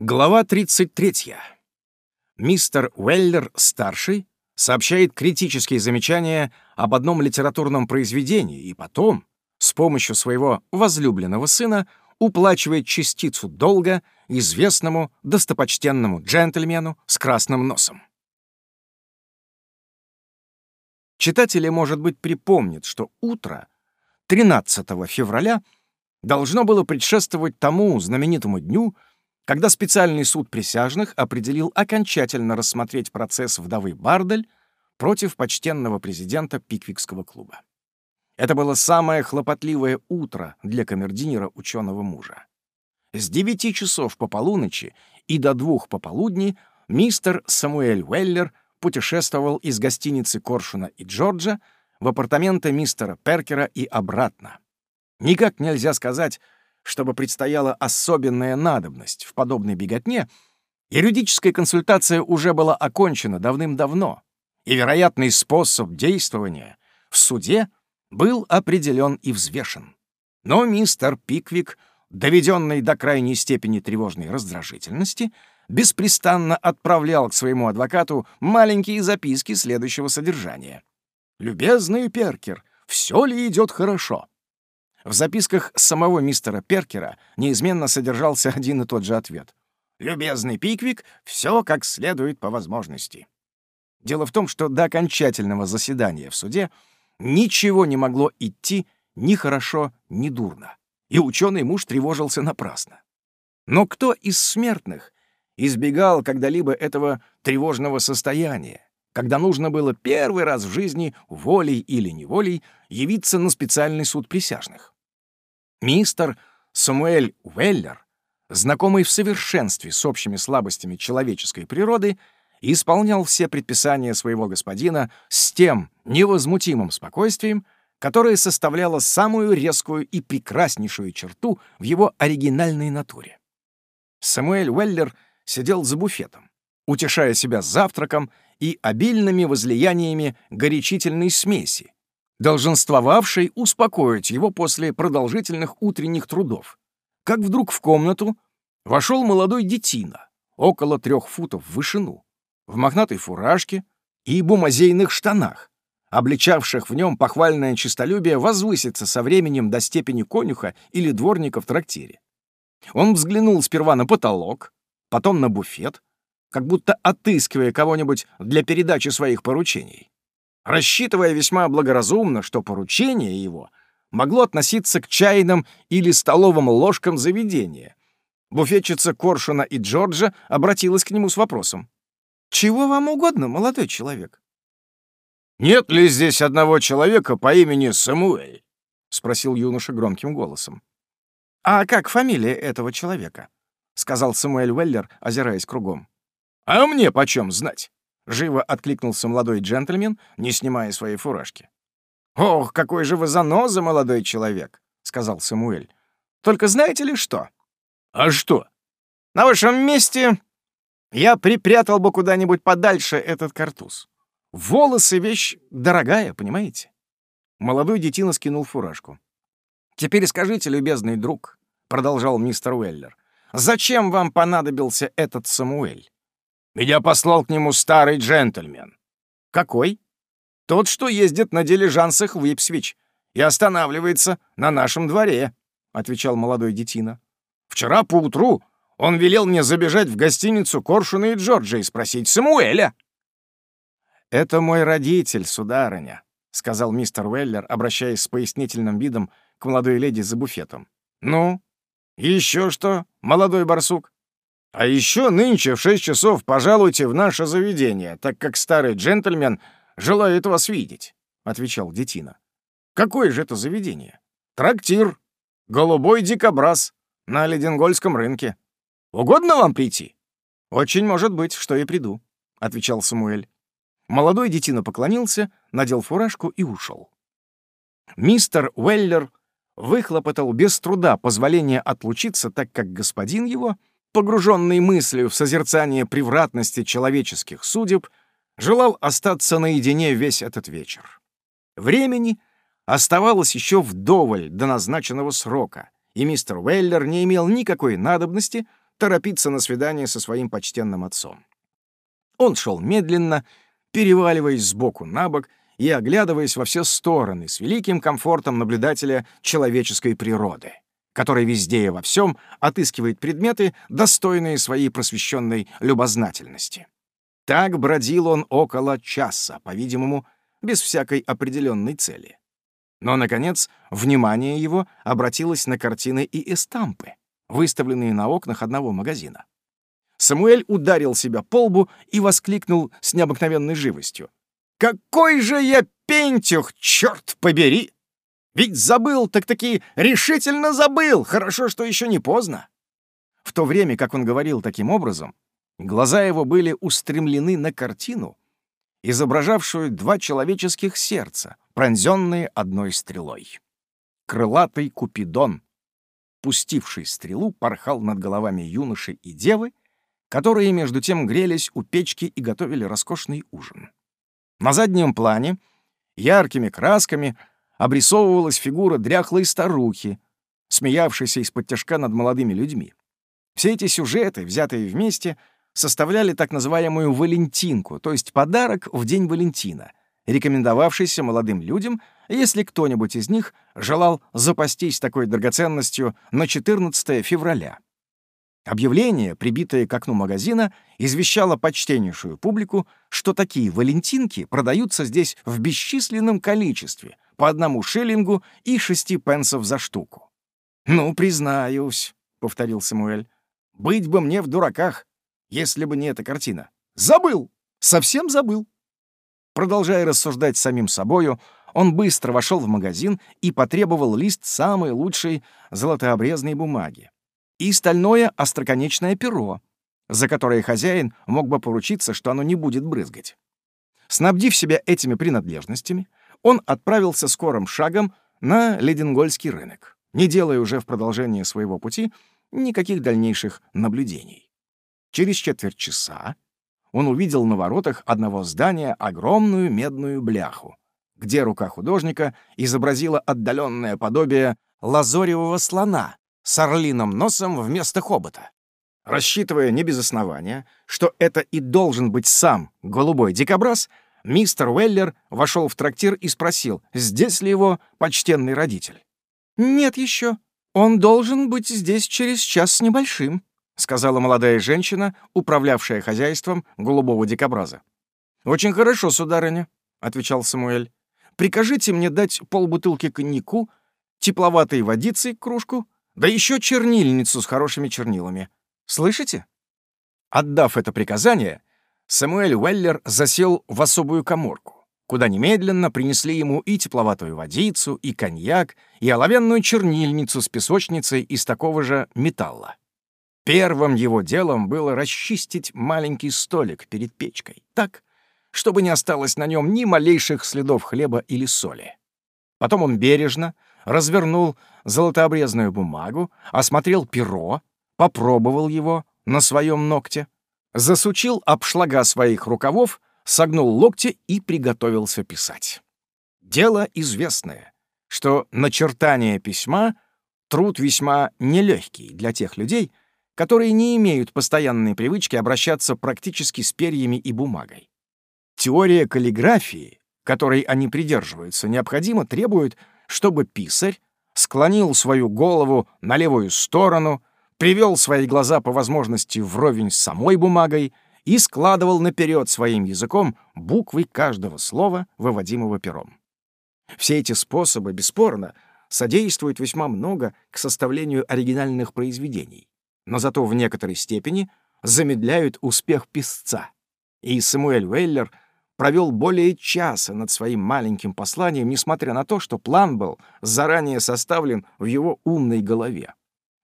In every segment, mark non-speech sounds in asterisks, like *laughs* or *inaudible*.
Глава 33. Мистер Уэллер-старший сообщает критические замечания об одном литературном произведении и потом, с помощью своего возлюбленного сына, уплачивает частицу долга известному достопочтенному джентльмену с красным носом. Читатели, может быть, припомнят, что утро 13 февраля должно было предшествовать тому знаменитому дню, когда специальный суд присяжных определил окончательно рассмотреть процесс вдовы Бардель против почтенного президента Пиквикского клуба. Это было самое хлопотливое утро для камердинера ученого мужа. С девяти часов по полуночи и до двух пополудни мистер Самуэль Уэллер путешествовал из гостиницы Коршуна и Джорджа в апартаменты мистера Перкера и обратно. Никак нельзя сказать, чтобы предстояла особенная надобность в подобной беготне, юридическая консультация уже была окончена давным-давно, и вероятный способ действования в суде был определен и взвешен. Но мистер Пиквик, доведенный до крайней степени тревожной раздражительности, беспрестанно отправлял к своему адвокату маленькие записки следующего содержания. «Любезный Перкер, все ли идет хорошо?» В записках самого мистера Перкера неизменно содержался *laughs* один и тот же ответ. «Любезный Пиквик, все как следует по возможности». Дело в том, что до окончательного заседания в суде ничего не могло идти ни хорошо, ни дурно, и ученый муж тревожился напрасно. Но кто из смертных избегал когда-либо этого тревожного состояния, когда нужно было первый раз в жизни волей или неволей явиться на специальный суд присяжных? Мистер Самуэль Уэллер, знакомый в совершенстве с общими слабостями человеческой природы, исполнял все предписания своего господина с тем невозмутимым спокойствием, которое составляло самую резкую и прекраснейшую черту в его оригинальной натуре. Самуэль Уэллер сидел за буфетом, утешая себя завтраком и обильными возлияниями горячительной смеси, долженствовавшей успокоить его после продолжительных утренних трудов, как вдруг в комнату вошел молодой детина, около трех футов в вышину, в мохнатой фуражке и бумазейных штанах, обличавших в нем похвальное честолюбие возвыситься со временем до степени конюха или дворника в трактире. Он взглянул сперва на потолок, потом на буфет, как будто отыскивая кого-нибудь для передачи своих поручений рассчитывая весьма благоразумно, что поручение его могло относиться к чайным или столовым ложкам заведения. Буфетчица Коршуна и Джорджа обратилась к нему с вопросом. «Чего вам угодно, молодой человек?» «Нет ли здесь одного человека по имени Самуэль?» — спросил юноша громким голосом. «А как фамилия этого человека?» — сказал Самуэль Уэллер, озираясь кругом. «А мне почем знать?» Живо откликнулся молодой джентльмен, не снимая своей фуражки. «Ох, какой же вы заноза, молодой человек!» — сказал Самуэль. «Только знаете ли что?» «А что?» «На вашем месте я припрятал бы куда-нибудь подальше этот картуз. Волосы — вещь дорогая, понимаете?» Молодой детина скинул фуражку. «Теперь скажите, любезный друг», — продолжал мистер Уэллер, «зачем вам понадобился этот Самуэль? Меня послал к нему старый джентльмен. Какой? Тот, что ездит на дилижансах в Ипсвич и останавливается на нашем дворе, — отвечал молодой детина. Вчера поутру он велел мне забежать в гостиницу Коршуна и Джорджа и спросить Самуэля. «Это мой родитель, сударыня», — сказал мистер Уэллер, обращаясь с пояснительным видом к молодой леди за буфетом. «Ну, еще что, молодой барсук?» А еще нынче в шесть часов пожалуйте в наше заведение, так как старый джентльмен желает вас видеть», — отвечал Детина. «Какое же это заведение?» «Трактир. Голубой дикобраз. На Леденгольском рынке. Угодно вам прийти?» «Очень может быть, что и приду», — отвечал Самуэль. Молодой детина поклонился, надел фуражку и ушел. Мистер Уэллер выхлопотал без труда позволение отлучиться, так как господин его — погруженный мыслью в созерцание превратности человеческих судеб, желал остаться наедине весь этот вечер. Времени оставалось еще вдоволь до назначенного срока, и мистер Уэллер не имел никакой надобности торопиться на свидание со своим почтенным отцом. Он шел медленно, переваливаясь сбоку на бок и оглядываясь во все стороны с великим комфортом наблюдателя человеческой природы, который везде и во всем отыскивает предметы, достойные своей просвещенной любознательности. Так бродил он около часа, по-видимому, без всякой определенной цели. Но, наконец, внимание его обратилось на картины и эстампы, выставленные на окнах одного магазина. Самуэль ударил себя по лбу и воскликнул с необыкновенной живостью. «Какой же я пентюх, черт побери! Ведь забыл, так-таки решительно забыл! Хорошо, что еще не поздно!» В то время, как он говорил таким образом, глаза его были устремлены на картину, изображавшую два человеческих сердца, пронзенные одной стрелой. Крылатый Купидон, пустивший стрелу, порхал над головами юноши и девы, которые между тем грелись у печки и готовили роскошный ужин. На заднем плане яркими красками обрисовывалась фигура дряхлой старухи, смеявшейся из-под тяжка над молодыми людьми. Все эти сюжеты, взятые вместе, составляли так называемую «валентинку», то есть подарок в день Валентина, рекомендовавшийся молодым людям, если кто-нибудь из них желал запастись такой драгоценностью на 14 февраля. Объявление, прибитое к окну магазина, извещало почтеннейшую публику, что такие валентинки продаются здесь в бесчисленном количестве, по одному шиллингу и шести пенсов за штуку. «Ну, признаюсь», — повторил Самуэль, — «быть бы мне в дураках, если бы не эта картина. Забыл! Совсем забыл!» Продолжая рассуждать самим собою, он быстро вошел в магазин и потребовал лист самой лучшей золотообрезной бумаги и стальное остроконечное перо, за которое хозяин мог бы поручиться, что оно не будет брызгать. Снабдив себя этими принадлежностями, он отправился скорым шагом на Леденгольский рынок, не делая уже в продолжение своего пути никаких дальнейших наблюдений. Через четверть часа он увидел на воротах одного здания огромную медную бляху, где рука художника изобразила отдаленное подобие лазоревого слона с орлиным носом вместо хобота. Рассчитывая не без основания, что это и должен быть сам голубой дикобраз, мистер Уэллер вошел в трактир и спросил, здесь ли его почтенный родитель. «Нет еще. Он должен быть здесь через час с небольшим», сказала молодая женщина, управлявшая хозяйством голубого дикобраза. «Очень хорошо, сударыня», — отвечал Самуэль. «Прикажите мне дать полбутылки коньяку, тепловатой водицы, кружку, да еще чернильницу с хорошими чернилами. Слышите? Отдав это приказание, Самуэль Уэллер засел в особую коморку, куда немедленно принесли ему и тепловатую водицу, и коньяк, и оловянную чернильницу с песочницей из такого же металла. Первым его делом было расчистить маленький столик перед печкой, так, чтобы не осталось на нем ни малейших следов хлеба или соли. Потом он бережно, развернул золотообрезную бумагу, осмотрел перо, попробовал его на своем ногте, засучил обшлага своих рукавов, согнул локти и приготовился писать. Дело известное, что начертание письма — труд весьма нелегкий для тех людей, которые не имеют постоянной привычки обращаться практически с перьями и бумагой. Теория каллиграфии, которой они придерживаются, необходимо требует, чтобы писарь склонил свою голову на левую сторону, привел свои глаза по возможности вровень с самой бумагой и складывал наперед своим языком буквы каждого слова, выводимого пером. Все эти способы, бесспорно, содействуют весьма много к составлению оригинальных произведений, но зато в некоторой степени замедляют успех писца. И Самуэль Уэллер — провел более часа над своим маленьким посланием, несмотря на то, что план был заранее составлен в его умной голове.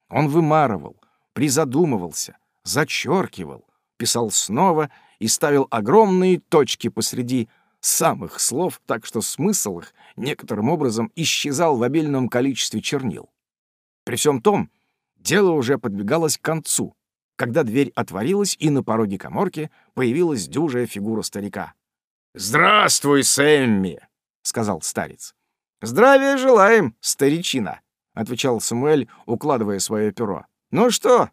Он вымарывал, призадумывался, зачеркивал, писал снова и ставил огромные точки посреди самых слов, так что смысл их некоторым образом исчезал в обильном количестве чернил. При всем том, дело уже подвигалось к концу, когда дверь отворилась, и на пороге коморки появилась дюжая фигура старика. «Здравствуй, Сэмми!» — сказал старец. «Здравия желаем, старичина!» — отвечал Самуэль, укладывая свое перо. «Ну что,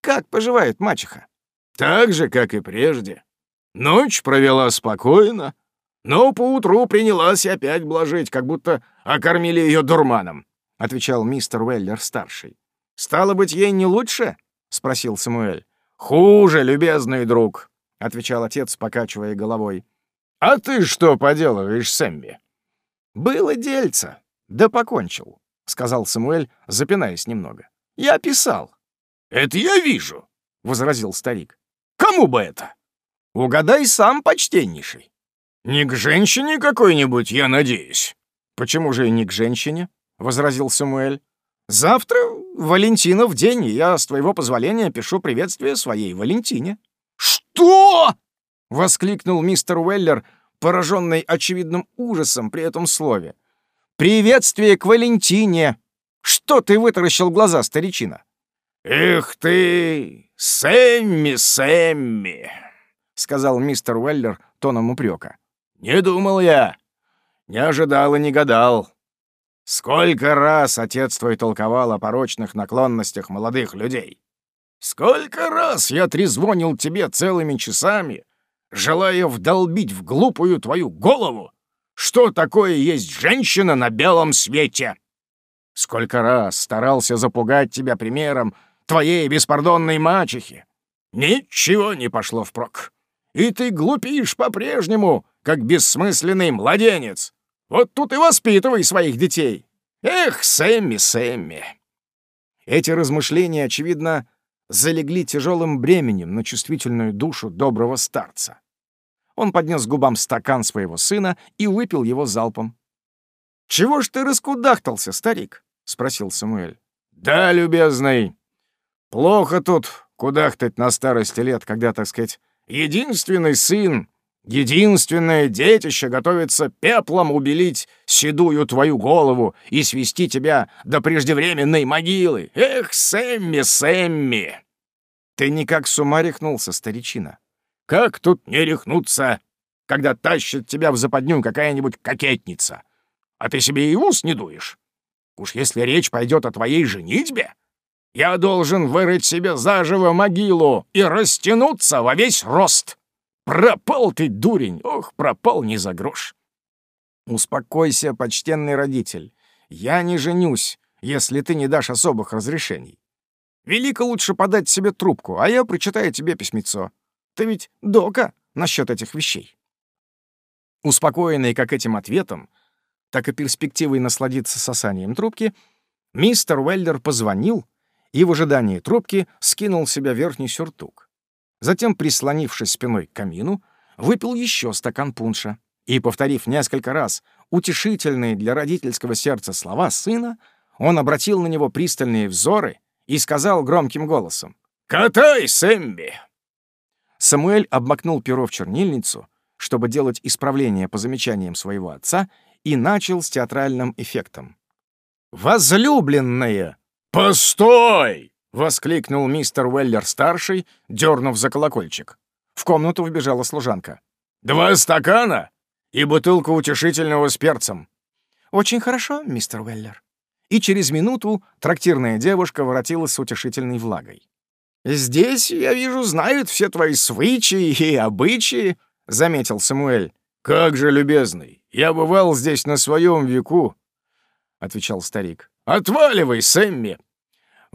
Как поживает мачеха? Так же, как и прежде. Ночь провела спокойно, но поутру принялась опять блажить, как будто окормили ее дурманом, — отвечал мистер Уэллер-старший. «Стало быть, ей не лучше?» — спросил Самуэль. «Хуже, любезный друг», — отвечал отец, покачивая головой. «А ты что поделываешь, Сэмми?» «Было дельце, да покончил», — сказал Самуэль, запинаясь немного. «Я писал». «Это я вижу», — возразил старик. «Кому бы это?» «Угадай сам, почтеннейший». «Не к женщине какой-нибудь, я надеюсь». «Почему же не к женщине?» — возразил Самуэль. «Завтра Валентинов день, и я, с твоего позволения, пишу приветствие своей Валентине». «Что?» — воскликнул мистер Уэллер, пораженный очевидным ужасом при этом слове. «Приветствие к Валентине! Что ты вытаращил глаза, старичина?» «Эх ты, Сэмми, Сэмми!» — сказал мистер Уэллер тоном упрека. «Не думал я, не ожидал и не гадал. Сколько раз отец твой толковал о порочных наклонностях молодых людей? Сколько раз я трезвонил тебе целыми часами, желая вдолбить в глупую твою голову, что такое есть женщина на белом свете? Сколько раз старался запугать тебя примером твоей беспардонной мачехи? Ничего не пошло впрок. И ты глупишь по-прежнему, как бессмысленный младенец. Вот тут и воспитывай своих детей. Эх, Сэмми, Сэмми!» Эти размышления, очевидно, залегли тяжелым бременем на чувствительную душу доброго старца. Он поднес к губам стакан своего сына и выпил его залпом. «Чего ж ты раскудахтался, старик?» — спросил Самуэль. «Да, любезный, плохо тут кудахтать на старости лет, когда, так сказать, единственный сын Единственное детище готовится пеплом убелить седую твою голову и свести тебя до преждевременной могилы. Эх, Сэмми, Сэмми!» «Ты никак с ума рехнулся, старичина?» «Как тут не рехнуться, когда тащит тебя в западню какая-нибудь кокетница? А ты себе и ус не дуешь? Уж если речь пойдет о твоей женитьбе, я должен вырыть себе заживо могилу и растянуться во весь рост». Пропал ты, дурень! Ох, пропал не за грош!» «Успокойся, почтенный родитель. Я не женюсь, если ты не дашь особых разрешений. Велико лучше подать себе трубку, а я прочитаю тебе письмецо. Ты ведь дока насчет этих вещей». Успокоенный как этим ответом, так и перспективой насладиться сосанием трубки, мистер Уэллер позвонил и в ожидании трубки скинул себя верхний сюртук. Затем, прислонившись спиной к камину, выпил еще стакан пунша и, повторив несколько раз утешительные для родительского сердца слова сына, он обратил на него пристальные взоры и сказал громким голосом «Катай, Сэмби!» Самуэль обмакнул перо в чернильницу, чтобы делать исправление по замечаниям своего отца, и начал с театральным эффектом. «Возлюбленная!» «Постой!» — воскликнул мистер Уэллер-старший, дернув за колокольчик. В комнату вбежала служанка. «Два стакана и бутылка утешительного с перцем». «Очень хорошо, мистер Уэллер». И через минуту трактирная девушка воротилась с утешительной влагой. «Здесь, я вижу, знают все твои свычи и обычаи», — заметил Самуэль. «Как же, любезный, я бывал здесь на своем веку», — отвечал старик. «Отваливай, Сэмми,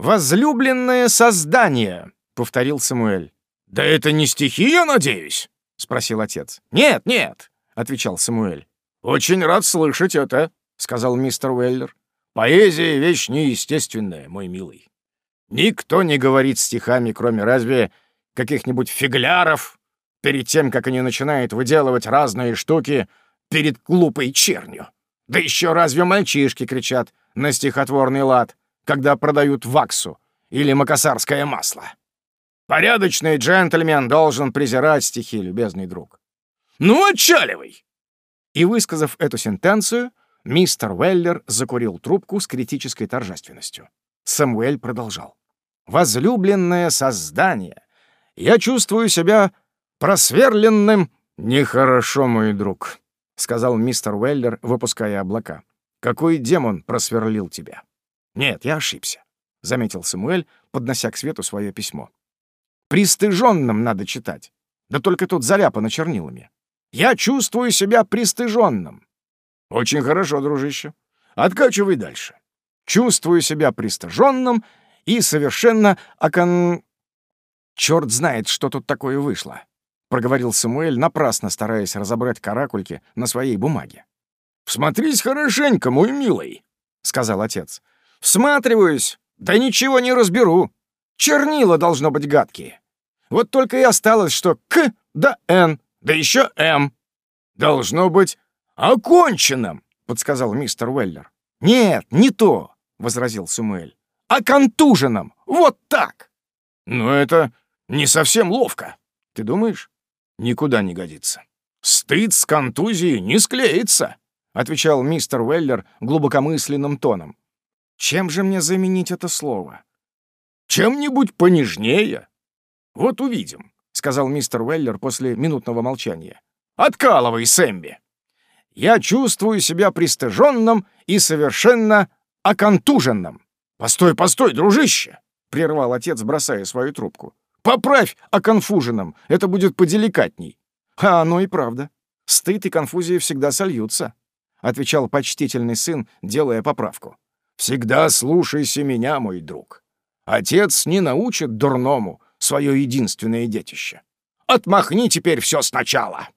«Возлюбленное создание», — повторил Самуэль. «Да это не стихи, я надеюсь?» — спросил отец. «Нет, нет», — отвечал Самуэль. «Очень рад слышать это», — сказал мистер Уэллер. «Поэзия — вещь неестественная, мой милый. Никто не говорит стихами, кроме разве каких-нибудь фигляров, перед тем, как они начинают выделывать разные штуки перед глупой чернью. Да еще разве мальчишки кричат на стихотворный лад? когда продают ваксу или макасарское масло. Порядочный джентльмен должен презирать стихи, любезный друг. Ну, отчаливай!» И, высказав эту сентенцию, мистер Уэллер закурил трубку с критической торжественностью. Самуэль продолжал. «Возлюбленное создание! Я чувствую себя просверленным...» «Нехорошо, мой друг», — сказал мистер Уэллер, выпуская облака. «Какой демон просверлил тебя?» «Нет, я ошибся», — заметил Самуэль, поднося к свету свое письмо. Пристыженным надо читать. Да только тут заляпано чернилами. Я чувствую себя пристыженным. Очень хорошо, дружище. Откачивай дальше. Чувствую себя пристыженным и совершенно окон... Черт знает, что тут такое вышло, — проговорил Самуэль, напрасно стараясь разобрать каракульки на своей бумаге. «Всмотрись хорошенько, мой милый», — сказал отец. «Всматриваюсь, да ничего не разберу. Чернила должно быть гадкие. Вот только и осталось, что «К» да «Н», да еще «М». «Должно быть оконченным», — подсказал мистер Уэллер. «Нет, не то», — возразил Самуэль. «А контуженным. Вот так». «Но это не совсем ловко. Ты думаешь? Никуда не годится. Стыд с контузией не склеится», — отвечал мистер Уэллер глубокомысленным тоном. «Чем же мне заменить это слово?» «Чем-нибудь понежнее. Вот увидим», — сказал мистер Уэллер после минутного молчания. «Откалывай, Сэмби!» «Я чувствую себя пристыженным и совершенно оконтуженным». «Постой, постой, дружище!» — прервал отец, бросая свою трубку. «Поправь оконфуженным, это будет поделикатней». «А оно и правда. Стыд и конфузия всегда сольются», — отвечал почтительный сын, делая поправку. «Всегда слушайся меня, мой друг. Отец не научит дурному свое единственное детище. Отмахни теперь все сначала!»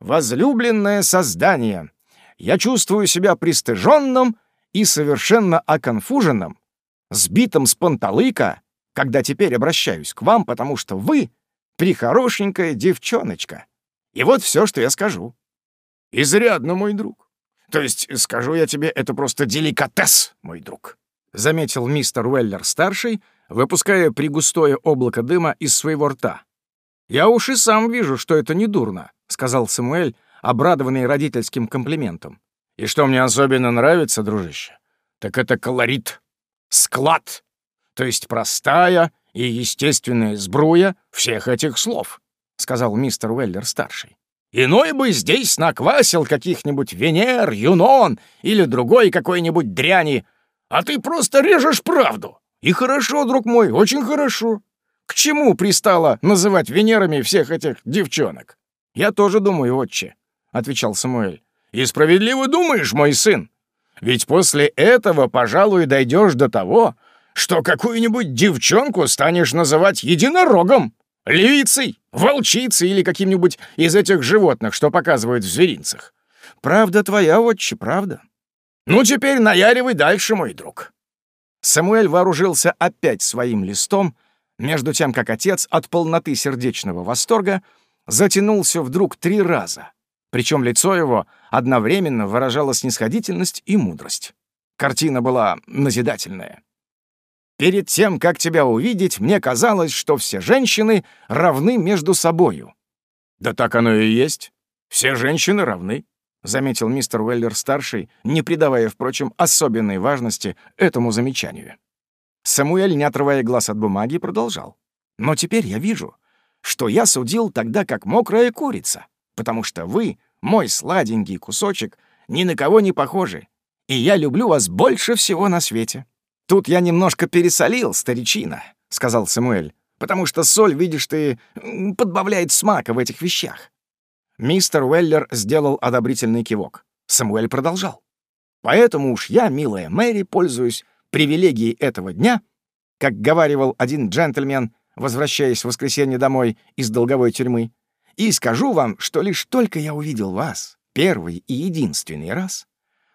«Возлюбленное создание, я чувствую себя пристыженным и совершенно оконфуженным, сбитым с панталыка, когда теперь обращаюсь к вам, потому что вы — прихорошенькая девчоночка. И вот все, что я скажу». «Изрядно, мой друг. То есть, скажу я тебе, это просто деликатес, мой друг», — заметил мистер Уэллер-старший, выпуская пригустое облако дыма из своего рта. «Я уж и сам вижу, что это не дурно», — сказал Самуэль, обрадованный родительским комплиментом. «И что мне особенно нравится, дружище, так это колорит, склад, то есть простая и естественная сбруя всех этих слов», — сказал мистер Уэллер-старший. «Иной бы здесь наквасил каких-нибудь Венер, Юнон или другой какой-нибудь дряни, а ты просто режешь правду. И хорошо, друг мой, очень хорошо. К чему пристало называть Венерами всех этих девчонок? Я тоже думаю, отче, — отвечал Самуэль. И справедливо думаешь, мой сын. Ведь после этого, пожалуй, дойдешь до того, что какую-нибудь девчонку станешь называть единорогом, львицей, волчицей или каким-нибудь из этих животных, что показывают в зверинцах. Правда твоя, отче, правда. Ну, теперь наяривай дальше, мой друг. Самуэль вооружился опять своим листом, между тем как отец от полноты сердечного восторга затянулся вдруг три раза, причем лицо его одновременно выражало снисходительность и мудрость. Картина была назидательная. Перед тем, как тебя увидеть, мне казалось, что все женщины равны между собою. Да так оно и есть. Все женщины равны. — заметил мистер Уэллер-старший, не придавая, впрочем, особенной важности этому замечанию. Самуэль, не отрывая глаз от бумаги, продолжал. «Но теперь я вижу, что я судил тогда как мокрая курица, потому что вы, мой сладенький кусочек, ни на кого не похожи, и я люблю вас больше всего на свете. Тут я немножко пересолил, старичина», — сказал Самуэль, «потому что соль, видишь ты, подбавляет смака в этих вещах. Мистер Уэллер сделал одобрительный кивок. Самуэль продолжал. «Поэтому уж я, милая Мэри, пользуюсь привилегией этого дня, как говаривал один джентльмен, возвращаясь в воскресенье домой из долговой тюрьмы, и скажу вам, что лишь только я увидел вас первый и единственный раз,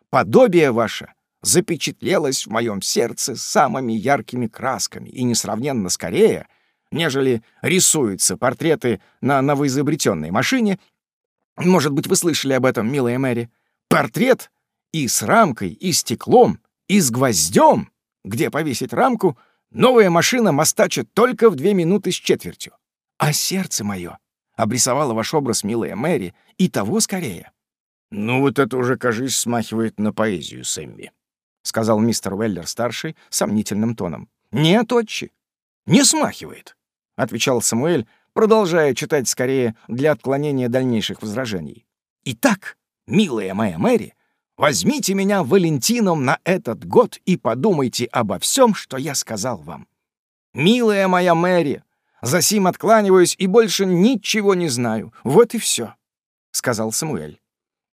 подобие ваше запечатлелось в моем сердце самыми яркими красками и несравненно скорее, нежели рисуются портреты на новоизобретенной машине может быть, вы слышали об этом, милая Мэри. Портрет и с рамкой, и стеклом, и с гвоздем, где повесить рамку, новая машина мостачит только в две минуты с четвертью. А сердце мое обрисовало ваш образ, милая Мэри, и того скорее. «Ну вот это уже, кажись, смахивает на поэзию, Сэмми», — сказал мистер Уэллер-старший сомнительным тоном. «Нет, отче, не смахивает», — отвечал Самуэль, продолжая читать скорее для отклонения дальнейших возражений. «Итак, милая моя Мэри, возьмите меня Валентином на этот год и подумайте обо всем, что я сказал вам. Милая моя Мэри, Засим откланиваюсь и больше ничего не знаю. Вот и все, сказал Самуэль.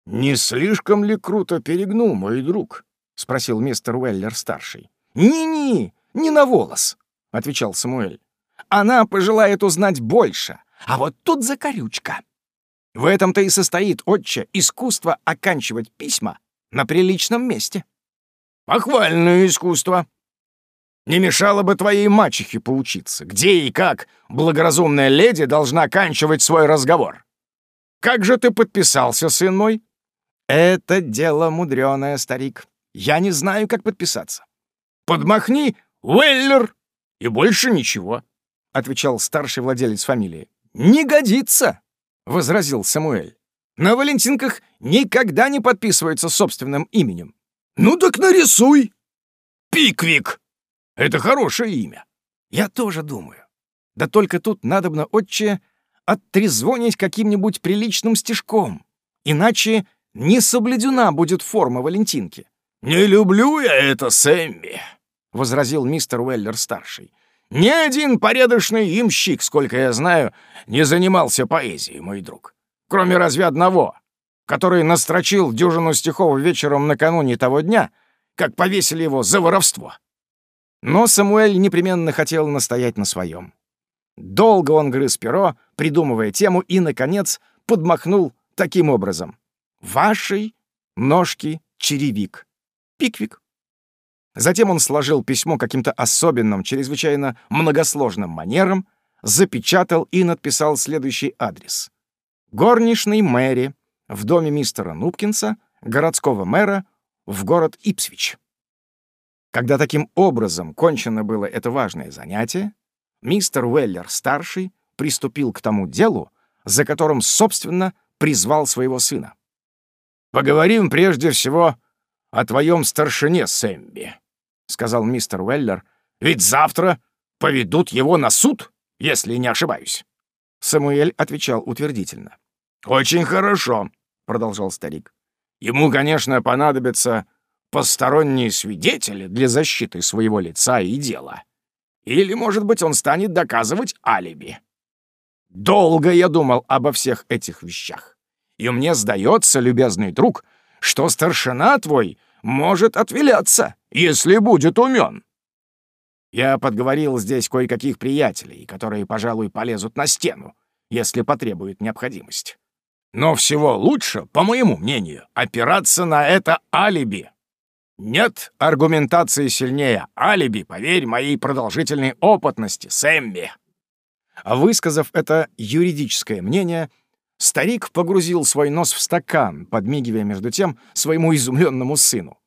«Не слишком ли круто перегнул, мой друг?» — спросил мистер Уэллер-старший. «Ни-ни, не на волос», — отвечал Самуэль. «Она пожелает узнать больше, а вот тут закорючка. В этом-то и состоит, отче, искусство оканчивать письма на приличном месте». «Похвальное искусство», не мешало бы твоей мачехе поучиться, где и как благоразумная леди должна оканчивать свой разговор. Как же ты подписался, сын мой? Это дело мудреное, старик. Я не знаю, как подписаться. Подмахни Уэллер и больше ничего, — отвечал старший владелец фамилии. «Не годится!» — возразил Самуэль. «На Валентинках никогда не подписываются собственным именем». «Ну так нарисуй!» «Пиквик!» Это хорошее имя. Я тоже думаю. Да только тут надобно, отче, оттрезвонить каким-нибудь приличным стежком. Иначе не соблюдена будет форма Валентинки. «Не люблю я это, Сэмми», — возразил мистер Уэллер-старший. «Ни один порядочный имщик, сколько я знаю, не занимался поэзией, мой друг. Кроме разве одного, который настрочил дюжину стихов вечером накануне того дня, как повесили его за воровство. Но Самуэль непременно хотел настоять на своем. Долго он грыз перо, придумывая тему, и, наконец, подмахнул таким образом. «Вашей ножки черевик. Пиквик». Затем он сложил письмо каким-то особенным, чрезвычайно многосложным манером, запечатал и надписал следующий адрес. Горничный Мэри в доме мистера Нупкинса, городского мэра, в город Ипсвич. Когда таким образом кончено было это важное занятие, мистер Уэллер-старший приступил к тому делу, за которым, собственно, призвал своего сына. «Поговорим прежде всего о твоем старшине Сэмби», — сказал мистер Уэллер, «ведь завтра поведут его на суд, если не ошибаюсь». Самуэль отвечал утвердительно. «Очень хорошо», — продолжал старик. «Ему, конечно, понадобится посторонние свидетели для защиты своего лица и дела. Или, может быть, он станет доказывать алиби. Долго я думал обо всех этих вещах. И мне сдается, любезный друг, что старшина твой может отвиляться, если будет умен. Я подговорил здесь кое-каких приятелей, которые, пожалуй, полезут на стену, если потребует необходимость. Но всего лучше, по моему мнению, опираться на это алиби. Нет аргументации сильнее алиби, поверь моей продолжительной опытности, Сэмми. Высказав это юридическое мнение, старик погрузил свой нос в стакан, подмигивая между тем своему изумленному сыну.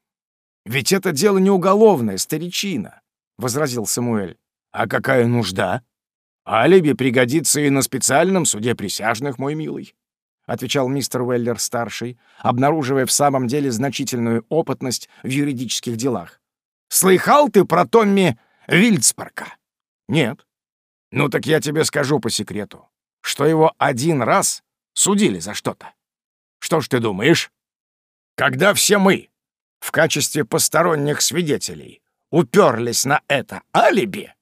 «Ведь это дело не уголовное, старичина», — возразил Самуэль. «А какая нужда? Алиби пригодится и на специальном суде присяжных, мой милый. — отвечал мистер Уэллер-старший, обнаруживая в самом деле значительную опытность в юридических делах. «Слыхал ты про Томми Вильдспарка?» «Нет». «Ну так я тебе скажу по секрету, что его один раз судили за что-то. Что ж ты думаешь? Когда все мы в качестве посторонних свидетелей уперлись на это алиби,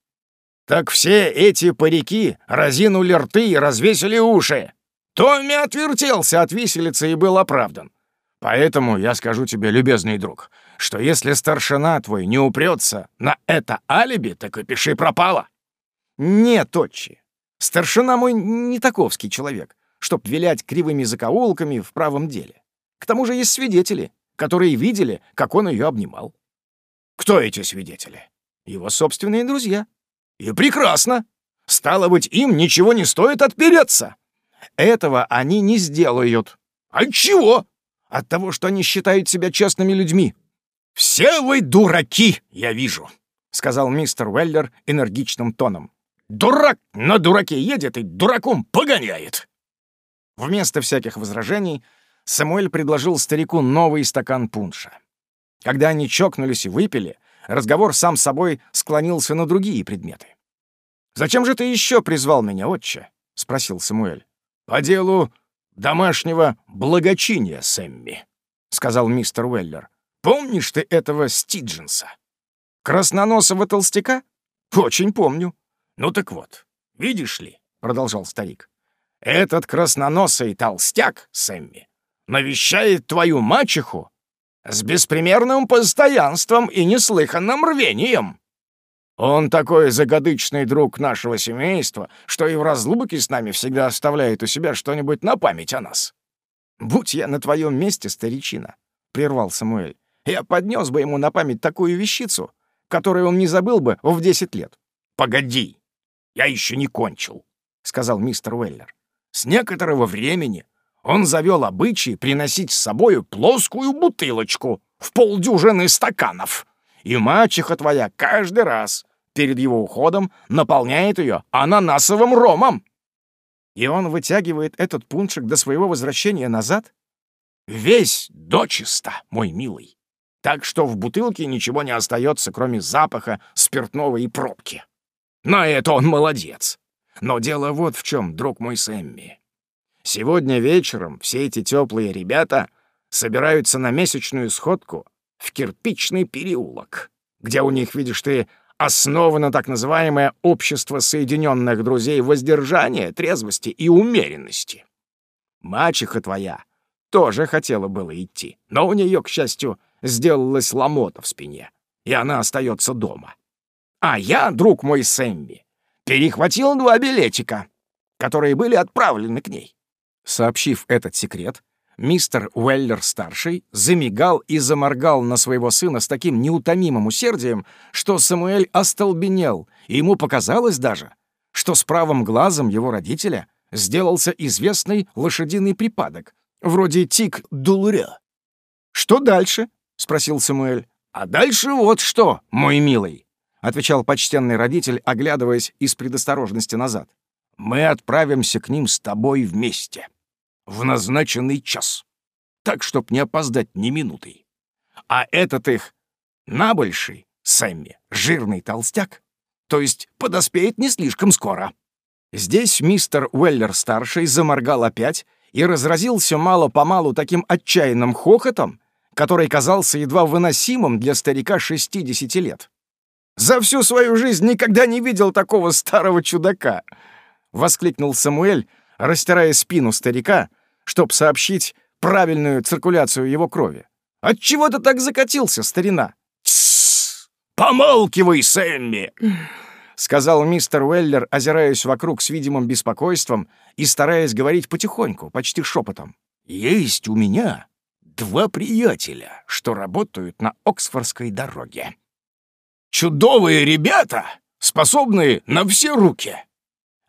так все эти парики разинули рты и развесили уши. Томми отвертелся от виселицы и был оправдан. Поэтому я скажу тебе, любезный друг, что если старшина твой не упрется на это алиби, так и пиши пропало. Нет, отчи, старшина мой не таковский человек, чтоб вилять кривыми закоулками в правом деле. К тому же есть свидетели, которые видели, как он ее обнимал. Кто эти свидетели? Его собственные друзья. И прекрасно. Стало быть, им ничего не стоит отпереться. Этого они не сделают. От чего? От того, что они считают себя честными людьми. «Все вы дураки, я вижу», — сказал мистер Уэллер энергичным тоном. «Дурак на дураке едет и дураком погоняет». Вместо всяких возражений Самуэль предложил старику новый стакан пунша. Когда они чокнулись и выпили, разговор сам собой склонился на другие предметы. «Зачем же ты еще призвал меня, отче?» — спросил Самуэль. «По делу домашнего благочиния, Сэмми», — сказал мистер Уэллер. «Помнишь ты этого Стидженса?» «Красноносого толстяка? Очень помню. Ну так вот, Видишь ли, — продолжал старик, — этот красноносый толстяк, Сэмми, навещает твою мачеху с беспримерным постоянством и неслыханным рвением. Он такой загадычный друг нашего семейства, что и в разлуке с нами всегда оставляет у себя что-нибудь на память о нас. «Будь я на твоем месте, старичина», — прервал Самуэль, «я поднес бы ему на память такую вещицу, которую он не забыл бы в десять лет». «Погоди, я еще не кончил», — сказал мистер Уэллер. «С некоторого времени он завел обычай приносить с собою плоскую бутылочку в полдюжины стаканов, и мачеха твоя каждый раз перед его уходом наполняет ее ананасовым ромом. И он вытягивает этот пуншик до своего возвращения назад? Весь дочисто, мой милый. Так что в бутылке ничего не остается, кроме запаха спиртного и пробки. На это он молодец. Но дело вот в чем, друг мой Сэмми. Сегодня вечером все эти теплые ребята собираются на месячную сходку в кирпичный переулок, где у них, видишь ты, основано так называемое «общество соединенных друзей воздержания, трезвости и умеренности». Мачеха твоя тоже хотела было идти, но у нее, к счастью, сделалась ломота в спине, и она остается дома. А я, друг мой Сэмми, перехватил два билетика, которые были отправлены к ней. Сообщив этот секрет, мистер Уэллер-старший замигал и заморгал на своего сына с таким неутомимым усердием, что Самуэль остолбенел, и ему показалось даже, что с правым глазом его родителя сделался известный лошадиный припадок, вроде тик-дулуря. «Что дальше?» — спросил Самуэль. «А дальше вот что, мой милый», — отвечал почтенный родитель, оглядываясь из предосторожности назад. «Мы отправимся к ним с тобой вместе» в назначенный час, так, чтоб не опоздать ни минутой. А этот их набольший, Сэмми, жирный толстяк, то есть подоспеет не слишком скоро. Здесь мистер Уэллер-старший заморгал опять и разразился мало-помалу таким отчаянным хохотом, который казался едва выносимым для старика 60 лет. «За всю свою жизнь никогда не видел такого старого чудака!» — воскликнул Самуэль, растирая спину старика, чтобы сообщить правильную циркуляцию его крови. «Отчего ты так закатился, старина?» «Тссс! Помолкивай, Сэмми!» — сказал мистер Уэллер, озираясь вокруг с видимым беспокойством и стараясь говорить потихоньку, почти шепотом. «Есть у меня два приятеля, что работают на Оксфордской дороге. Чудовые ребята, способные на все руки.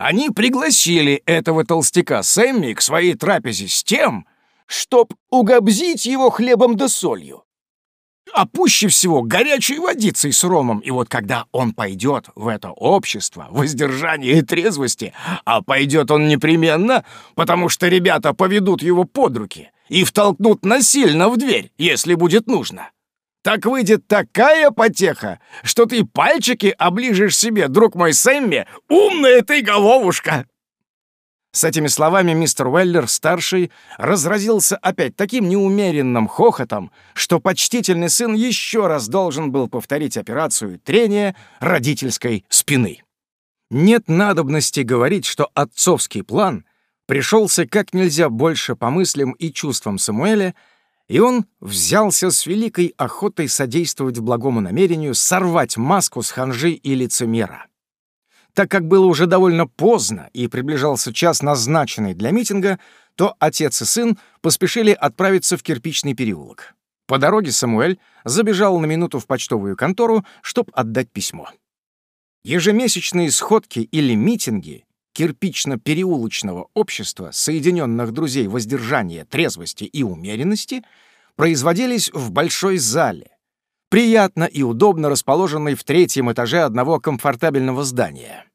Они пригласили этого толстяка Сэмми к своей трапезе с тем, чтоб угобзить его хлебом да солью. А пуще всего горячей водицей с ромом. И вот когда он пойдет в это общество, воздержание и трезвости, а пойдет он непременно, потому что ребята поведут его под руки и втолкнут насильно в дверь, если будет нужно, так выйдет такая потеха, что ты пальчики оближешь себе, друг мой Сэмми, умная ты головушка!» С этими словами мистер Уэллер, старший, разразился опять таким неумеренным хохотом, что почтительный сын еще раз должен был повторить операцию трения родительской спины. Нет надобности говорить, что отцовский план пришелся как нельзя больше по мыслям и чувствам Самуэля, и он взялся с великой охотой содействовать благому намерению сорвать маску с ханжи и лицемера. Так как было уже довольно поздно и приближался час, назначенный для митинга, то отец и сын поспешили отправиться в кирпичный переулок. По дороге Самуэль забежал на минуту в почтовую контору, чтобы отдать письмо. Ежемесячные сходки или митинги кирпично-переулочного общества Соединенных Друзей Воздержания, Трезвости и Умеренности производились в большой зале, приятно и удобно расположенной в третьем этаже одного комфортабельного здания.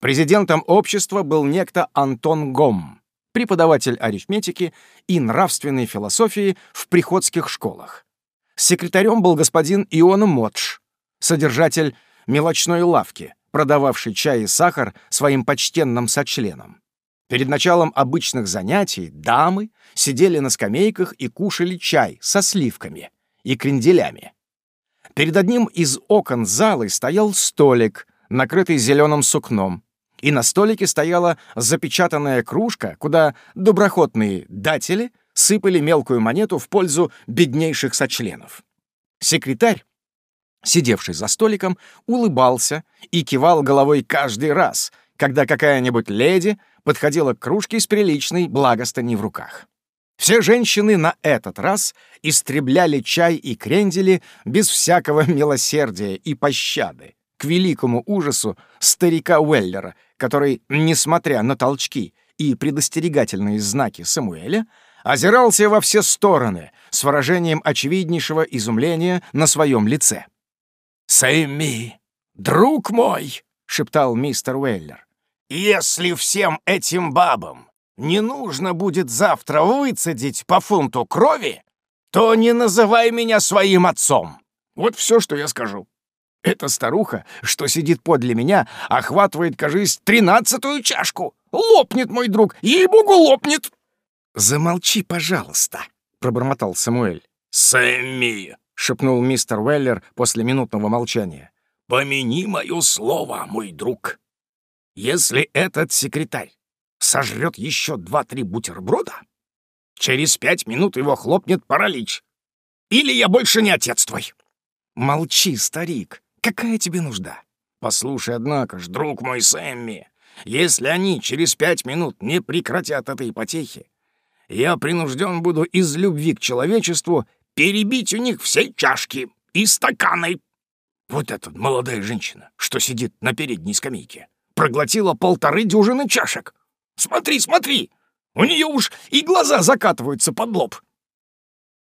Президентом общества был некто Антон Гом, преподаватель арифметики и нравственной философии в приходских школах. Секретарем был господин Ион Модж, содержатель мелочной лавки, продававший чай и сахар своим почтенным сочленам. Перед началом обычных занятий дамы сидели на скамейках и кушали чай со сливками и кренделями. Перед одним из окон залы стоял столик, накрытый зеленым сукном, и на столике стояла запечатанная кружка, куда доброхотные датели сыпали мелкую монету в пользу беднейших сочленов. Секретарь, сидевший за столиком, улыбался и кивал головой каждый раз, когда какая-нибудь леди подходила к кружке с приличной благостыней в руках. Все женщины на этот раз истребляли чай и крендели без всякого милосердия и пощады, к великому ужасу старика Уэллера, который, несмотря на толчки и предостерегательные знаки Самуэля, озирался во все стороны с выражением очевиднейшего изумления на своем лице. «Сэмми, друг мой!» — шептал мистер Уэллер. «Если всем этим бабам не нужно будет завтра выцедить по фунту крови, то не называй меня своим отцом. Вот все, что я скажу. Эта старуха, что сидит подле меня, охватывает, кажись, тринадцатую чашку. Лопнет, мой друг, ей-богу, лопнет!» «Замолчи, пожалуйста», — пробормотал Самуэль. «Сэмми», — шепнул мистер Уэллер после минутного молчания. «Помяни мое слово, мой друг. Если этот секретарь сожрет еще два-три бутерброда, через пять минут его хлопнет паралич. Или я больше не отец твой». «Молчи, старик. Какая тебе нужда?» «Послушай, однако ж, друг мой Сэмми, если они через пять минут не прекратят этой потехи, я принужден буду из любви к человечеству перебить у них все чашки и стаканы. Вот эта молодая женщина, что сидит на передней скамейке, проглотила полторы дюжины чашек. Смотри, смотри! У нее уж и глаза закатываются под лоб.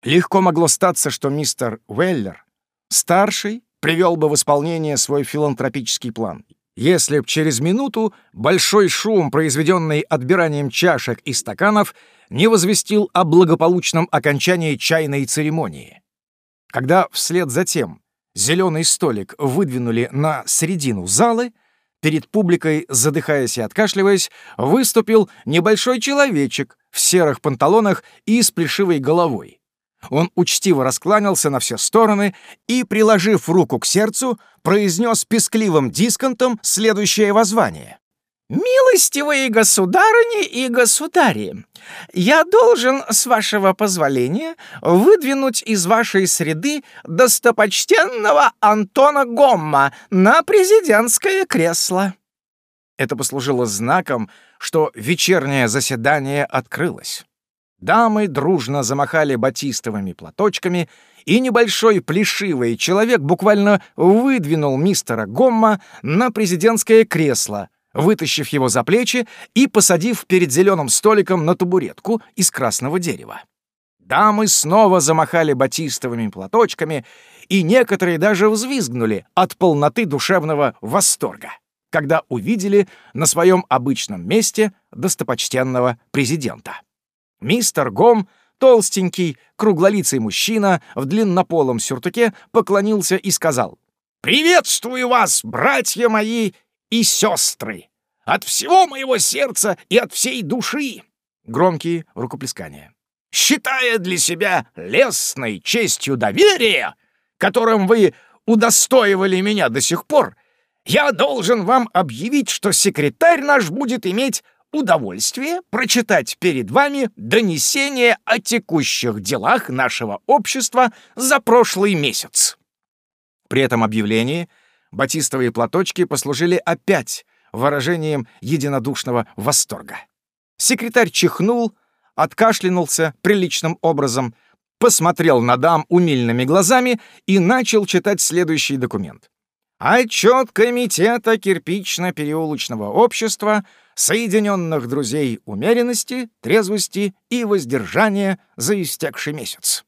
Легко могло статься, что мистер Уэллер, старший, привел бы в исполнение свой филантропический план, если б через минуту большой шум, произведенный отбиранием чашек и стаканов, не возвестил о благополучном окончании чайной церемонии. Когда вслед за тем зеленый столик выдвинули на середину залы, перед публикой, задыхаясь и откашливаясь, выступил небольшой человечек в серых панталонах и с плешивой головой. Он учтиво раскланялся на все стороны и, приложив руку к сердцу, произнес пескливым дисконтом следующее воззвание. «Милостивые государыни и государи, я должен, с вашего позволения, выдвинуть из вашей среды достопочтенного Антона Гомма на президентское кресло». Это послужило знаком, что вечернее заседание открылось. Дамы дружно замахали батистовыми платочками, и небольшой плешивый человек буквально выдвинул мистера Гомма на президентское кресло, вытащив его за плечи и посадив перед зеленым столиком на табуретку из красного дерева. Дамы снова замахали батистовыми платочками, и некоторые даже взвизгнули от полноты душевного восторга, когда увидели на своем обычном месте достопочтенного президента. Мистер Гом, толстенький, круглолицый мужчина в длиннополом сюртуке, поклонился и сказал «Приветствую вас, братья мои и сестры! От всего моего сердца и от всей души!» Громкие рукоплескания. «Считая для себя лестной честью доверия, которым вы удостоивали меня до сих пор, я должен вам объявить, что секретарь наш будет иметь удовольствие прочитать перед вами донесение о текущих делах нашего общества за прошлый месяц». При этом объявлении батистовые платочки послужили опять выражением единодушного восторга. Секретарь чихнул, откашлянулся приличным образом, посмотрел на дам умильными глазами и начал читать следующий документ. Отчет Комитета кирпично-переулочного общества Соединенных Друзей Умеренности, Трезвости и Воздержания за истекший месяц.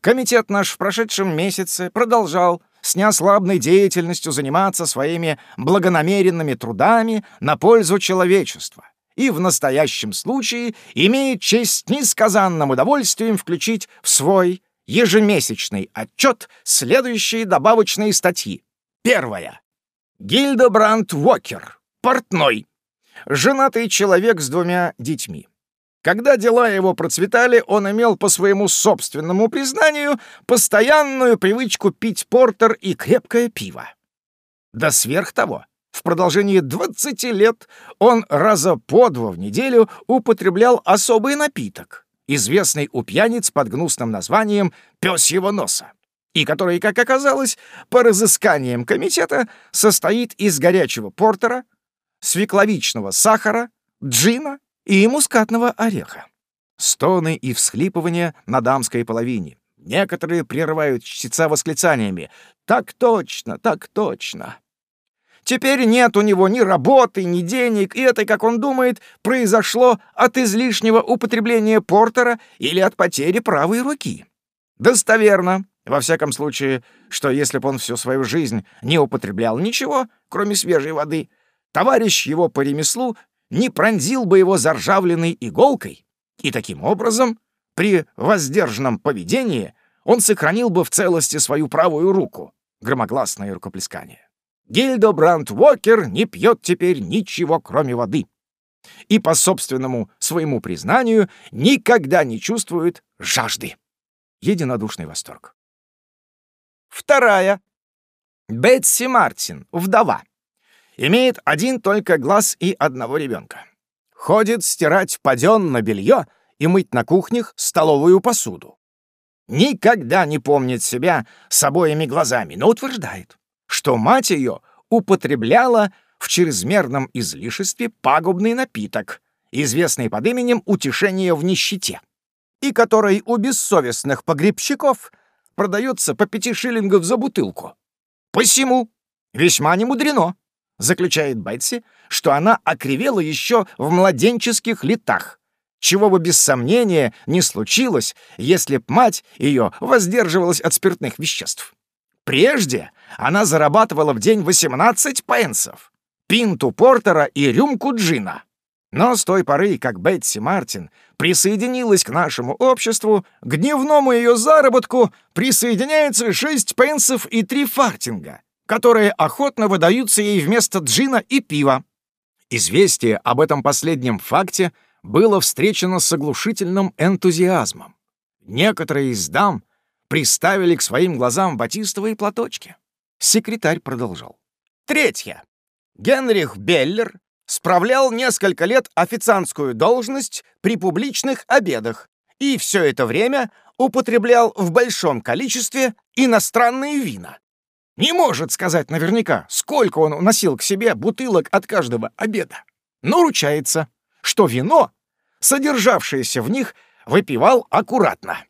Комитет наш в прошедшем месяце продолжал с неослабной деятельностью заниматься своими благонамеренными трудами на пользу человечества и в настоящем случае имеет честь несказанным удовольствием включить в свой ежемесячный отчет следующие добавочные статьи. Первая. Гильдебранд Уокер, портной, женатый человек с двумя детьми. Когда дела его процветали, он имел, по своему собственному признанию, постоянную привычку пить портер и крепкое пиво. Да сверх того, В продолжении 20 лет он раза по два в неделю употреблял особый напиток, известный у пьяниц под гнусным названием «пёсьего носа», и который, как оказалось, по разысканиям комитета состоит из горячего портера, свекловичного сахара, джина и мускатного ореха. Стоны и всхлипывания на дамской половине. Некоторые прерывают чтеца восклицаниями «Так точно, так точно». Теперь нет у него ни работы, ни денег, и это, как он думает, произошло от излишнего употребления портера или от потери правой руки. Достоверно, во всяком случае, что если бы он всю свою жизнь не употреблял ничего, кроме свежей воды, товарищ его по ремеслу не пронзил бы его заржавленной иголкой, и таким образом, при воздержанном поведении, он сохранил бы в целости свою правую руку. Громогласное рукоплескание. Гильдобранд Уокер не пьет теперь ничего, кроме воды. И по собственному своему признанию никогда не чувствует жажды. Единодушный восторг. Вторая. Бетси Мартин, вдова. Имеет один только глаз и одного ребенка. Ходит стирать паден белье и мыть на кухнях столовую посуду. Никогда не помнит себя с обоими глазами, но утверждает, что мать ее употребляла в чрезмерном излишестве пагубный напиток, известный под именем «утешение в нищете», и который у бессовестных погребщиков продается по пяти шиллингов за бутылку. Посему весьма немудрено, заключает Бетси, что она окривела еще в младенческих летах, чего бы без сомнения не случилось, если б мать ее воздерживалась от спиртных веществ. Прежде она зарабатывала в день 18 пенсов, пинту портера и рюмку джина. Но с той поры, как Бетси Мартин присоединилась к нашему обществу, к дневному ее заработку присоединяется 6 пенсов и 3 фартинга, которые охотно выдаются ей вместо джина и пива. Известие об этом последнем факте было встречено с оглушительным энтузиазмом. Некоторые из дам приставили к своим глазам батистовые платочки. Секретарь продолжал. Третье. Генрих Беллер справлял несколько лет официантскую должность при публичных обедах и все это время употреблял в большом количестве иностранные вина. Не может сказать наверняка, сколько он уносил к себе бутылок от каждого обеда, но ручается, что вино, содержавшееся в них, выпивал аккуратно.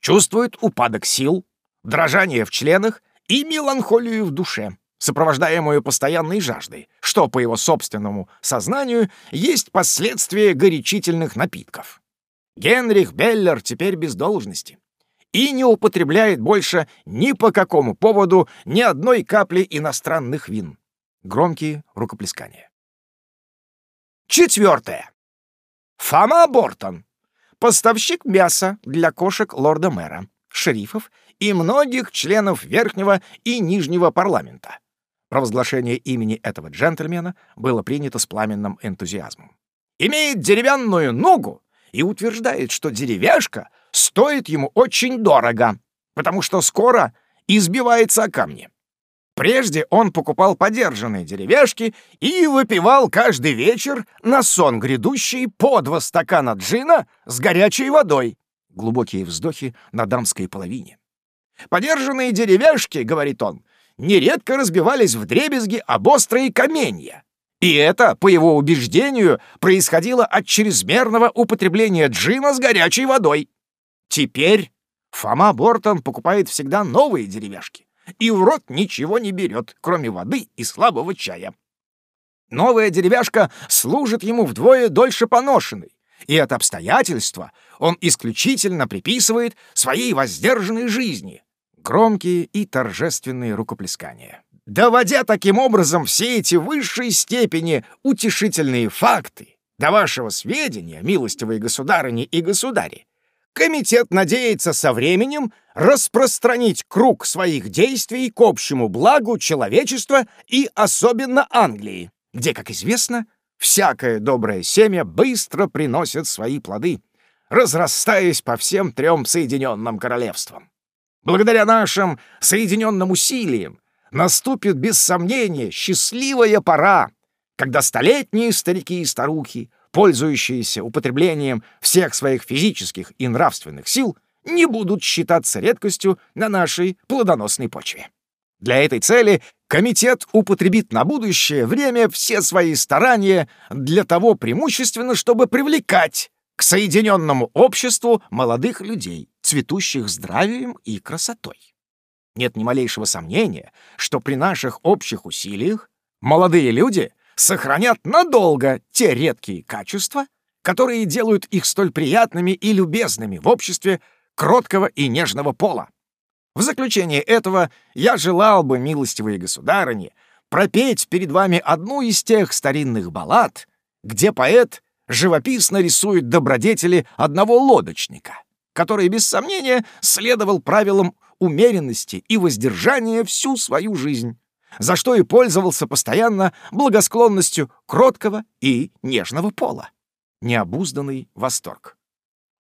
Чувствует упадок сил, дрожание в членах и меланхолию в душе, сопровождаемую постоянной жаждой, что, по его собственному сознанию, есть последствия горячительных напитков. Генрих Беллер теперь без должности и не употребляет больше ни по какому поводу ни одной капли иностранных вин. Громкие рукоплескания. Четвертое. Фома Бортон поставщик мяса для кошек лорда-мэра, шерифов и многих членов Верхнего и Нижнего парламента. Провозглашение имени этого джентльмена было принято с пламенным энтузиазмом. Имеет деревянную ногу и утверждает, что деревяшка стоит ему очень дорого, потому что скоро избивается о камни. Прежде он покупал подержанные деревяшки и выпивал каждый вечер на сон грядущий по два стакана джина с горячей водой. Глубокие вздохи на дамской половине. Подержанные деревяшки, говорит он, нередко разбивались в дребезги об острые каменья. И это, по его убеждению, происходило от чрезмерного употребления джина с горячей водой. Теперь Фома Бортон покупает всегда новые деревяшки и в рот ничего не берет, кроме воды и слабого чая. Новая деревяшка служит ему вдвое дольше поношенной, и это обстоятельство он исключительно приписывает своей воздержанной жизни. Громкие и торжественные рукоплескания. Доводя таким образом все эти высшей степени утешительные факты до вашего сведения, милостивые государыни и государи, комитет надеется со временем распространить круг своих действий к общему благу человечества и особенно Англии, где, как известно, всякое доброе семя быстро приносит свои плоды, разрастаясь по всем трем Соединенным Королевствам. Благодаря нашим соединенным усилиям наступит без сомнения счастливая пора, когда столетние старики и старухи, пользующиеся употреблением всех своих физических и нравственных сил, не будут считаться редкостью на нашей плодоносной почве. Для этой цели комитет употребит на будущее время все свои старания для того преимущественно, чтобы привлекать к соединенному обществу молодых людей, цветущих здравием и красотой. Нет ни малейшего сомнения, что при наших общих усилиях молодые люди сохранят надолго те редкие качества, которые делают их столь приятными и любезными в обществе кроткого и нежного пола. В заключение этого я желал бы, милостивые государыни, пропеть перед вами одну из тех старинных баллад, где поэт живописно рисует добродетели одного лодочника, который, без сомнения, следовал правилам умеренности и воздержания всю свою жизнь, за что и пользовался постоянно благосклонностью кроткого и нежного пола. Необузданный восторг.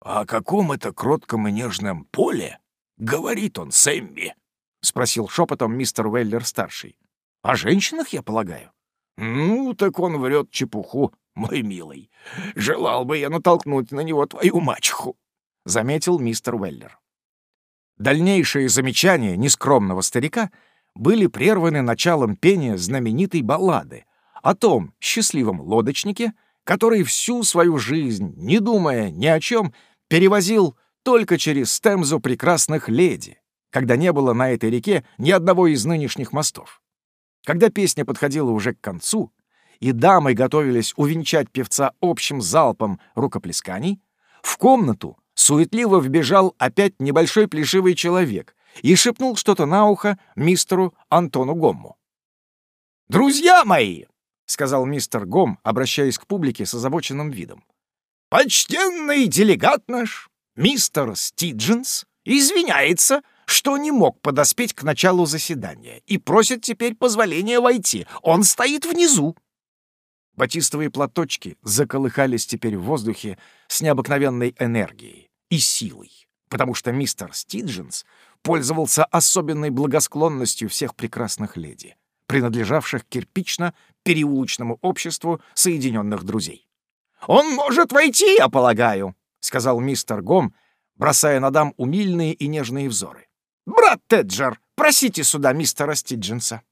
«О каком это кротком и нежном поле?» — говорит он Сэмми, — спросил шепотом мистер Уэллер-старший. — О женщинах, я полагаю? — Ну, так он врет чепуху, мой милый. Желал бы я натолкнуть на него твою мачеху, — заметил мистер Уэллер. Дальнейшие замечания нескромного старика были прерваны началом пения знаменитой баллады о том счастливом лодочнике, который всю свою жизнь, не думая ни о чем, перевозил только через Темзу прекрасных леди, когда не было на этой реке ни одного из нынешних мостов. Когда песня подходила уже к концу, и дамы готовились увенчать певца общим залпом рукоплесканий, в комнату суетливо вбежал опять небольшой плешивый человек и шепнул что-то на ухо мистеру Антону Гомму. «Друзья мои!» — сказал мистер Гом, обращаясь к публике с озабоченным видом. «Почтенный делегат наш Мистер Стидженс извиняется, что не мог подоспеть к началу заседания и просит теперь позволения войти. Он стоит внизу. Батистовые платочки заколыхались теперь в воздухе с необыкновенной энергией и силой, потому что мистер Стидженс пользовался особенной благосклонностью всех прекрасных леди, принадлежавших кирпично-переулочному обществу Соединенных Друзей. «Он может войти, я полагаю», — сказал мистер Гом, бросая на дам умильные и нежные взоры. «Брат Теджер, просите сюда мистера Стидженса».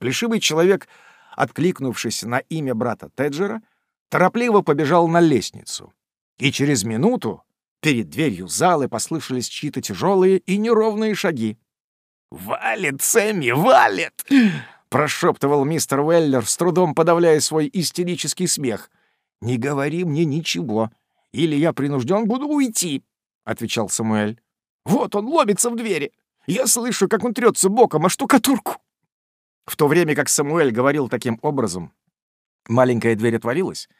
Плешивый человек, откликнувшись на имя брата Теджера, торопливо побежал на лестницу. И через минуту перед дверью залы послышались чьи-то тяжелые и неровные шаги. «Валит, Сэмми, валит!» *gasps* — прошептывал мистер Уэллер, с трудом подавляя свой истерический смех. «Не говори мне ничего», или я принужден буду уйти», — отвечал Самуэль. «Вот он ломится в двери. Я слышу, как он трется боком о штукатурку». В то время как Самуэль говорил таким образом, маленькая дверь отворилась,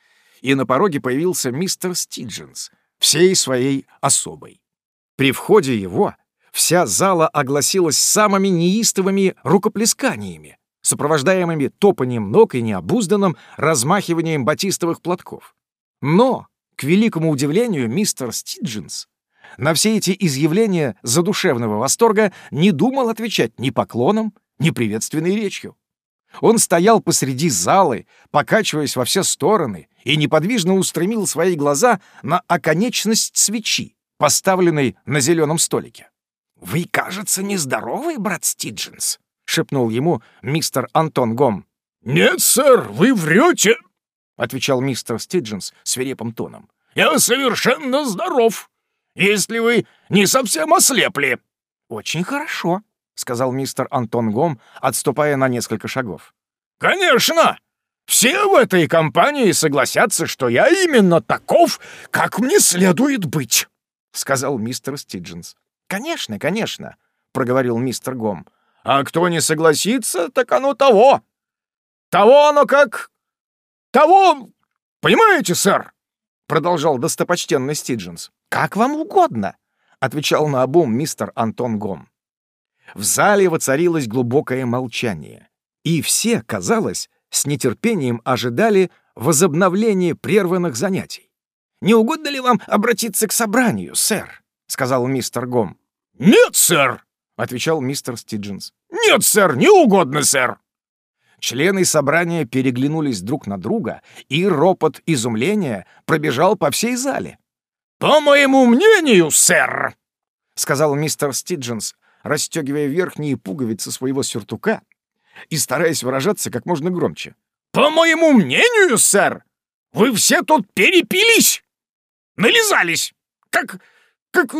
и на пороге появился мистер Стидженс всей своей особой. При входе его вся зала огласилась самыми неистовыми рукоплесканиями, сопровождаемыми топанием ног и необузданным размахиванием батистовых платков. Но к великому удивлению, мистер Стидженс на все эти изъявления задушевного восторга не думал отвечать ни поклоном, ни приветственной речью. Он стоял посреди залы, покачиваясь во все стороны, и неподвижно устремил свои глаза на оконечность свечи, поставленной на зеленом столике. «Вы, кажется, нездоровый, брат Стидженс», — шепнул ему мистер Антон Гом. «Нет, сэр, вы врете!» — отвечал мистер Стидженс свирепым тоном. «Я совершенно здоров, если вы не совсем ослепли». «Очень хорошо», — сказал мистер Антон Гом, отступая на несколько шагов. «Конечно! Все в этой компании согласятся, что я именно таков, как мне следует быть», — сказал мистер Стидженс. «Конечно, конечно», — проговорил мистер Гом. «А кто не согласится, так оно того. Того оно как того... Понимаете, сэр?» — продолжал достопочтенный Стидженс. «Как вам угодно», — отвечал на обум мистер Антон Гом. В зале воцарилось глубокое молчание, и все, казалось, с нетерпением ожидали возобновления прерванных занятий. «Не угодно ли вам обратиться к собранию, сэр?» — сказал мистер Гом. «Нет, сэр!» — отвечал мистер Стидженс. «Нет, сэр, не угодно, сэр!» Члены собрания переглянулись друг на друга, и ропот изумления пробежал по всей зале. «По моему мнению, сэр!» — сказал мистер Стидженс, расстегивая верхние пуговицы своего сюртука и стараясь выражаться как можно громче. «По моему мнению, сэр, вы все тут перепились, нализались, как... как...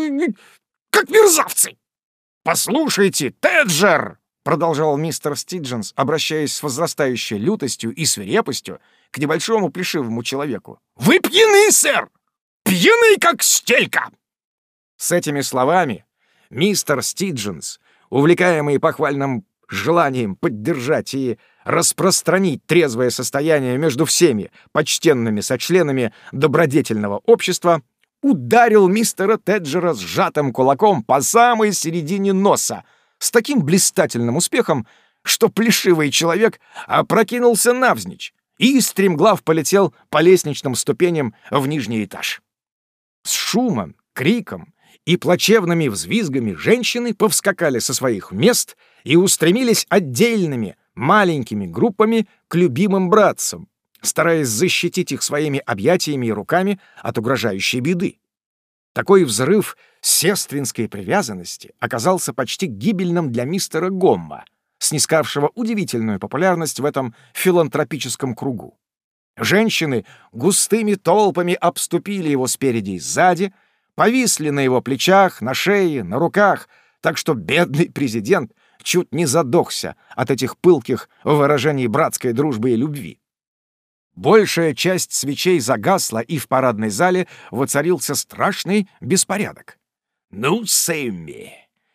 как мерзавцы! Послушайте, Теджер!» продолжал мистер Стидженс, обращаясь с возрастающей лютостью и свирепостью к небольшому плешивому человеку. «Вы пьяны, сэр! Пьяны, как стелька!» С этими словами мистер Стидженс, увлекаемый похвальным желанием поддержать и распространить трезвое состояние между всеми почтенными сочленами добродетельного общества, ударил мистера Теджера сжатым кулаком по самой середине носа, с таким блистательным успехом, что плешивый человек опрокинулся навзничь и стремглав полетел по лестничным ступеням в нижний этаж. С шумом, криком и плачевными взвизгами женщины повскакали со своих мест и устремились отдельными, маленькими группами к любимым братцам, стараясь защитить их своими объятиями и руками от угрожающей беды. Такой взрыв сестринской привязанности оказался почти гибельным для мистера Гомма, снискавшего удивительную популярность в этом филантропическом кругу. Женщины густыми толпами обступили его спереди и сзади, повисли на его плечах, на шее, на руках, так что бедный президент чуть не задохся от этих пылких выражений братской дружбы и любви. Большая часть свечей загасла, и в парадной зале воцарился страшный беспорядок. «Ну, Сэмми,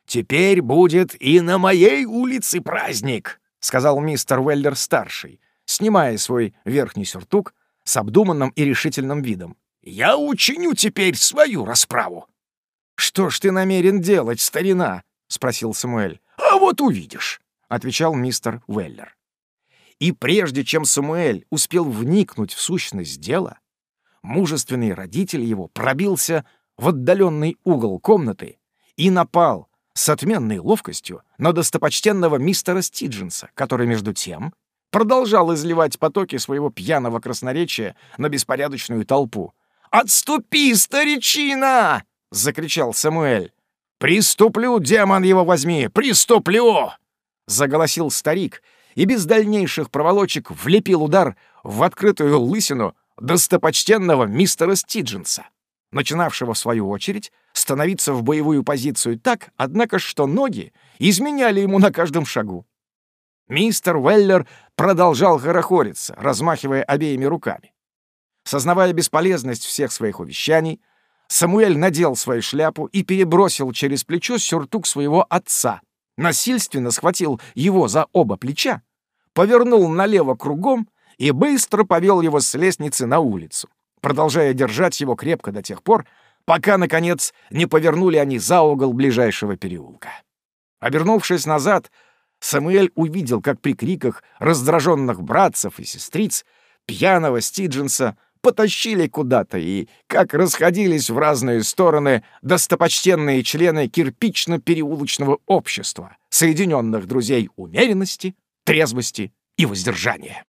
теперь будет и на моей улице праздник», — сказал мистер Уэллер-старший, снимая свой верхний сюртук с обдуманным и решительным видом. «Я учиню теперь свою расправу». «Что ж ты намерен делать, старина?» — спросил Самуэль. «А вот увидишь», — отвечал мистер Уэллер. И прежде чем Самуэль успел вникнуть в сущность дела, мужественный родитель его пробился в отдаленный угол комнаты и напал с отменной ловкостью на достопочтенного мистера Стидженса, который, между тем, продолжал изливать потоки своего пьяного красноречия на беспорядочную толпу. «Отступи, старичина!» — закричал Самуэль. «Приступлю, демон его возьми! Приступлю!» — заголосил старик и без дальнейших проволочек влепил удар в открытую лысину достопочтенного мистера Стидженса, начинавшего, в свою очередь, становиться в боевую позицию так, однако, что ноги изменяли ему на каждом шагу. Мистер Уэллер продолжал хорохориться, размахивая обеими руками. Сознавая бесполезность всех своих увещаний, Самуэль надел свою шляпу и перебросил через плечо сюртук своего отца, насильственно схватил его за оба плеча, повернул налево кругом и быстро повел его с лестницы на улицу, продолжая держать его крепко до тех пор, пока, наконец, не повернули они за угол ближайшего переулка. Обернувшись назад, Самуэль увидел, как при криках раздраженных братцев и сестриц пьяного Стидженса потащили куда-то и как расходились в разные стороны достопочтенные члены кирпично-переулочного общества, соединенных друзей умеренности, трезвости и воздержания.